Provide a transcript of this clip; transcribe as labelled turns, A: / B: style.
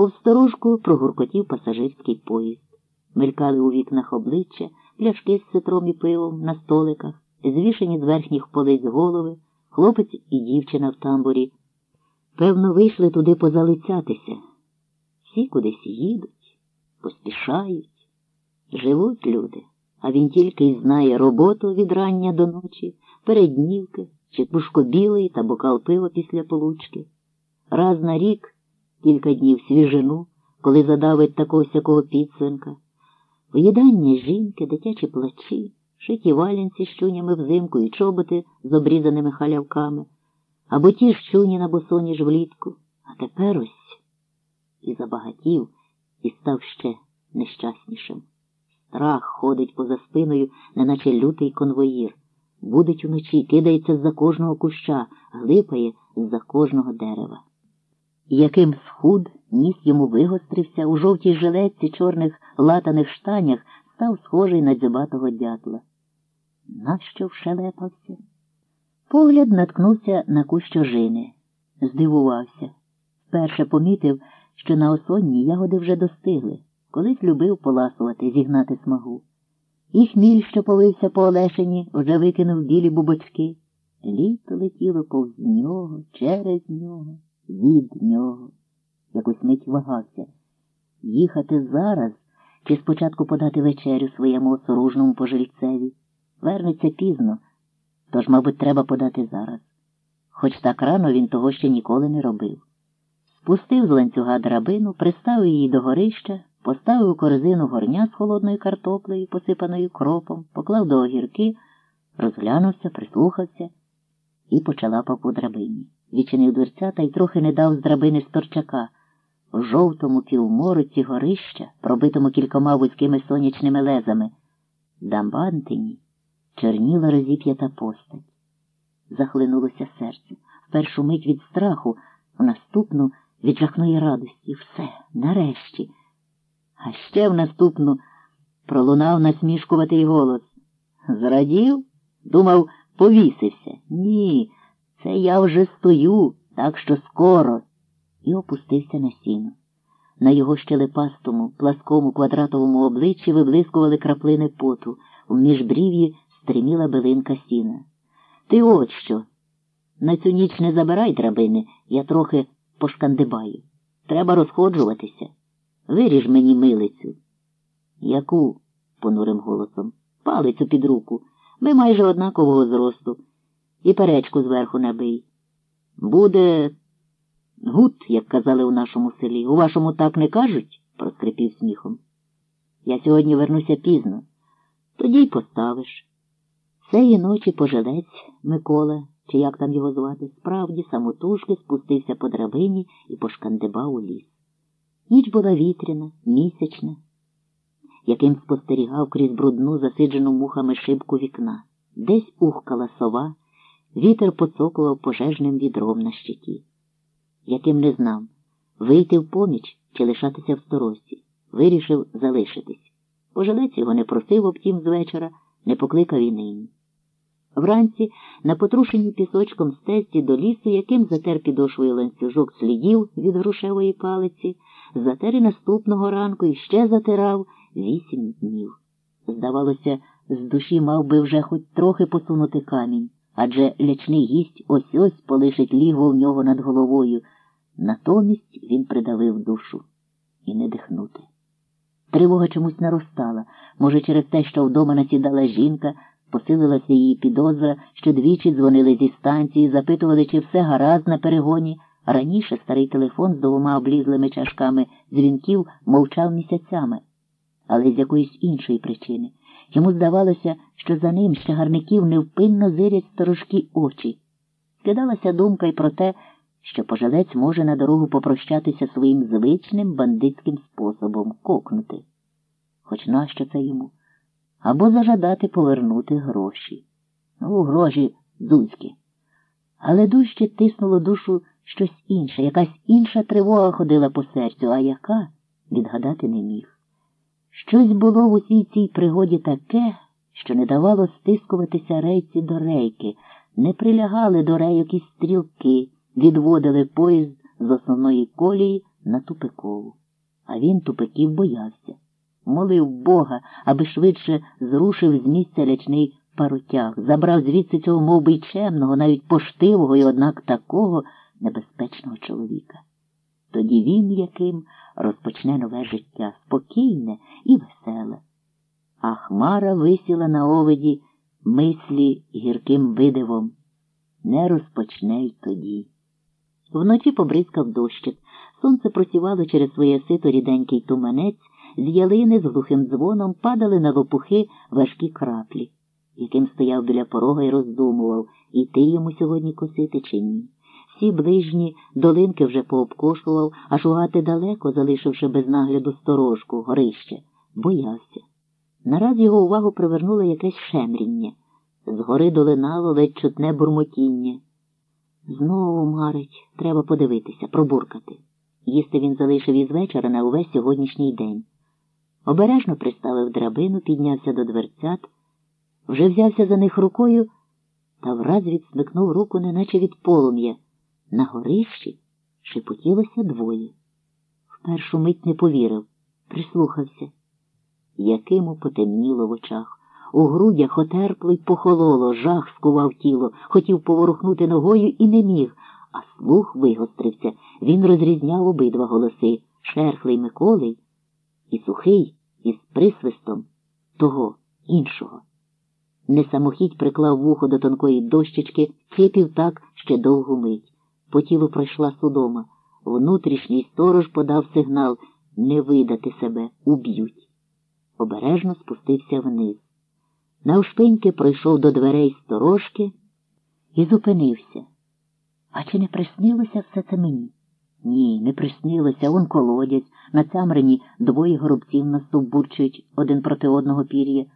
A: Повсторожку прогуркотів пасажирський поїзд. Мелькали у вікнах обличчя, пляшки з цитром і пивом на столиках, звішені з верхніх полиць голови, хлопець і дівчина в тамбурі. Певно, вийшли туди позалицятися. Всі кудись їдуть, поспішають. Живуть люди, а він тільки й знає роботу від рання до ночі, переднівки, чи пушко білий та бокал пива після получки. Раз на рік, кілька днів свіжину, коли задавить такого сякого підсвинка, виїдання жінки, дитячі плачі, шиті валянці з чунями взимку і чоботи з обрізаними халявками, або ті ж чуні на босоніж влітку, а тепер ось і забагатів, і став ще нещаснішим. Страх ходить поза спиною, неначе лютий конвоїр. Будить уночі, кидається з-за кожного куща, глипає з-за кожного дерева. Яким схуд ніс йому вигострився, у жовтій жилетці чорних латаних штанях став схожий на дзюбатого дятла. Нащо вшелепався? Погляд наткнувся на кущ ожини. Здивувався. Вперше помітив, що на осонні ягоди вже достигли. Колись любив поласувати, зігнати смагу. І хміль, що полився по Олешині, вже викинув білі бубочки. Літо летіло повз нього, через нього, від нього. Якось мить вагався. Їхати зараз чи спочатку подати вечерю своєму осоружному пожильцеві. Вернеться пізно, тож, мабуть, треба подати зараз. Хоч так рано він того ще ніколи не робив. Спустив з ланцюга драбину, приставив її до горища. Поставив у корзину горня з холодною картоплею, посипаною кропом, поклав до огірки, розглянувся, прислухався і почалапав по драбині. Відчинив дверця та й трохи не дав з драбини сторчака. В жовтому півмороці горища, пробитому кількома вузькими сонячними лезами. Дамбантині черніла розіп'ята постать. Захлинулося серце. В першу мить від страху, в наступну від жахної радості. Все, нарешті. А ще в наступну пролунав насмішкуватий голос. Зрадів? Думав, повісився. Ні, це я вже стою, так що скоро. І опустився на сіно. На його щелепастому, пласкому квадратовому обличчі виблискували краплини поту, в міжбрів'ї стриміла билинка сіна. Ти от що. На цю ніч не забирай драбини, я трохи пошкандибаю. Треба розходжуватися. Виріж мені милицю. Яку? понурим голосом. Палицю під руку. Ми майже однакового зросту. І перечку зверху набий. Буде good, як казали у нашому селі. У вашому так не кажуть? проскрипів сміхом. Я сьогодні вернуся пізно. Тоді й поставиш. Цієї ночі пожилець Микола, чи як там його звати, справді самотужки спустився по драбині і пошкандибав у ліс. Ніч була вітряна, місячна, яким спостерігав крізь брудну, засиджену мухами шибку вікна. Десь ухкала сова, вітер поцокував пожежним відром на щиті. Яким не знав, вийти в поміч чи лишатися в сторожці. Вирішив залишитись. Пожилець його не просив обтім з вечора, не покликав і нині. Вранці, на потрушеній пісочком стезці до лісу, яким затер підошвою ланцюжок слідів від грушевої палиці, затер і наступного ранку і ще затирав вісім днів. Здавалося, з душі мав би вже хоч трохи посунути камінь, адже лячний гість ось ось полишить лігво в нього над головою. Натомість він придавив душу і не дихнути. Тривога чомусь наростала, може, через те, що вдома насідала жінка. Посилилася її підозра, що двічі дзвонили зі станції, запитували, чи все гаразд на перегоні. Раніше старий телефон з двома облізлими чашками дзвінків мовчав місяцями, але з якоїсь іншої причини. Йому здавалося, що за ним з чагарників невпинно зирять сторожкі очі. Скидалася думка й про те, що пожилець може на дорогу попрощатися своїм звичним бандитським способом кокнути. Хоч нащо це йому? або зажадати повернути гроші. Ну, гроші зузьки. Але дужче тиснуло душу щось інше, якась інша тривога ходила по серцю, а яка відгадати не міг. Щось було в усій цій пригоді таке, що не давало стискуватися рейці до рейки, не прилягали до рейок і стрілки, відводили поїзд з основної колії на тупикову. А він тупиків боявся. Молив Бога, аби швидше зрушив з місця лячний паротяг, забрав звідси цього мов би, чемного, навіть поштивого і, однак, такого небезпечного чоловіка. Тоді він, яким розпочне нове життя, спокійне і веселе. А хмара висіла на овиді мислі гірким видивом. Не розпочне й тоді. Вночі побризкав дощик. Сонце просівало через своє сито ріденький туманець, з ялини з глухим дзвоном падали на лопухи важкі краплі, яким стояв біля порога і роздумував, іти йому сьогодні косити чи ні. Всі ближні долинки вже пообкошував, а шугати далеко, залишивши без нагляду сторожку, горище, боявся. Нараз його увагу привернуло якесь шемріння. Згори долинало ледь чутне бурмотіння. Знову марить, треба подивитися, пробуркати. Їсти він залишив із вечора на увесь сьогоднішній день. Обережно приставив драбину, піднявся до дверцят, вже взявся за них рукою та враз відсмикнув руку, неначе від полум'я. На горищі шепотілося двоє. В першу мить не повірив, прислухався. Якиму потемніло в очах. У грудях отерпло й похололо, жах скував тіло, хотів поворухнути ногою і не міг, а слух вигострився. Він розрізняв обидва голоси шерхлий Миколий і сухий із присвистом того іншого. Несамохідь приклав вухо до тонкої дощечки, хипів так ще довгу мить. По тілу пройшла судома. Внутрішній сторож подав сигнал не видати себе, уб'ють. Обережно спустився вниз. Навшпиньки пройшов до дверей сторожки і зупинився. А чи не приснилося все це мені? Ні, не приснилося, он колодязь, на цямрені двоє горобців настовбурчують один проти одного пір'я.